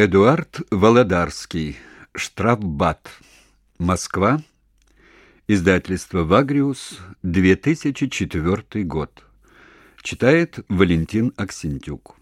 Эдуард Володарский. Штрафбат. Москва. Издательство «Вагриус», 2004 год. Читает Валентин Аксентюк.